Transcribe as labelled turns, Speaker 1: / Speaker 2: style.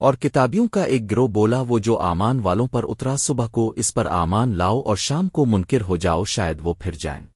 Speaker 1: اور کتابیوں کا ایک گروہ بولا، وہ جو آمان والوں پر اترا، صبح کو اس پر آمان لاؤ اور شام کو منکر ہو جاؤ، شاید وہ پھر جائیں۔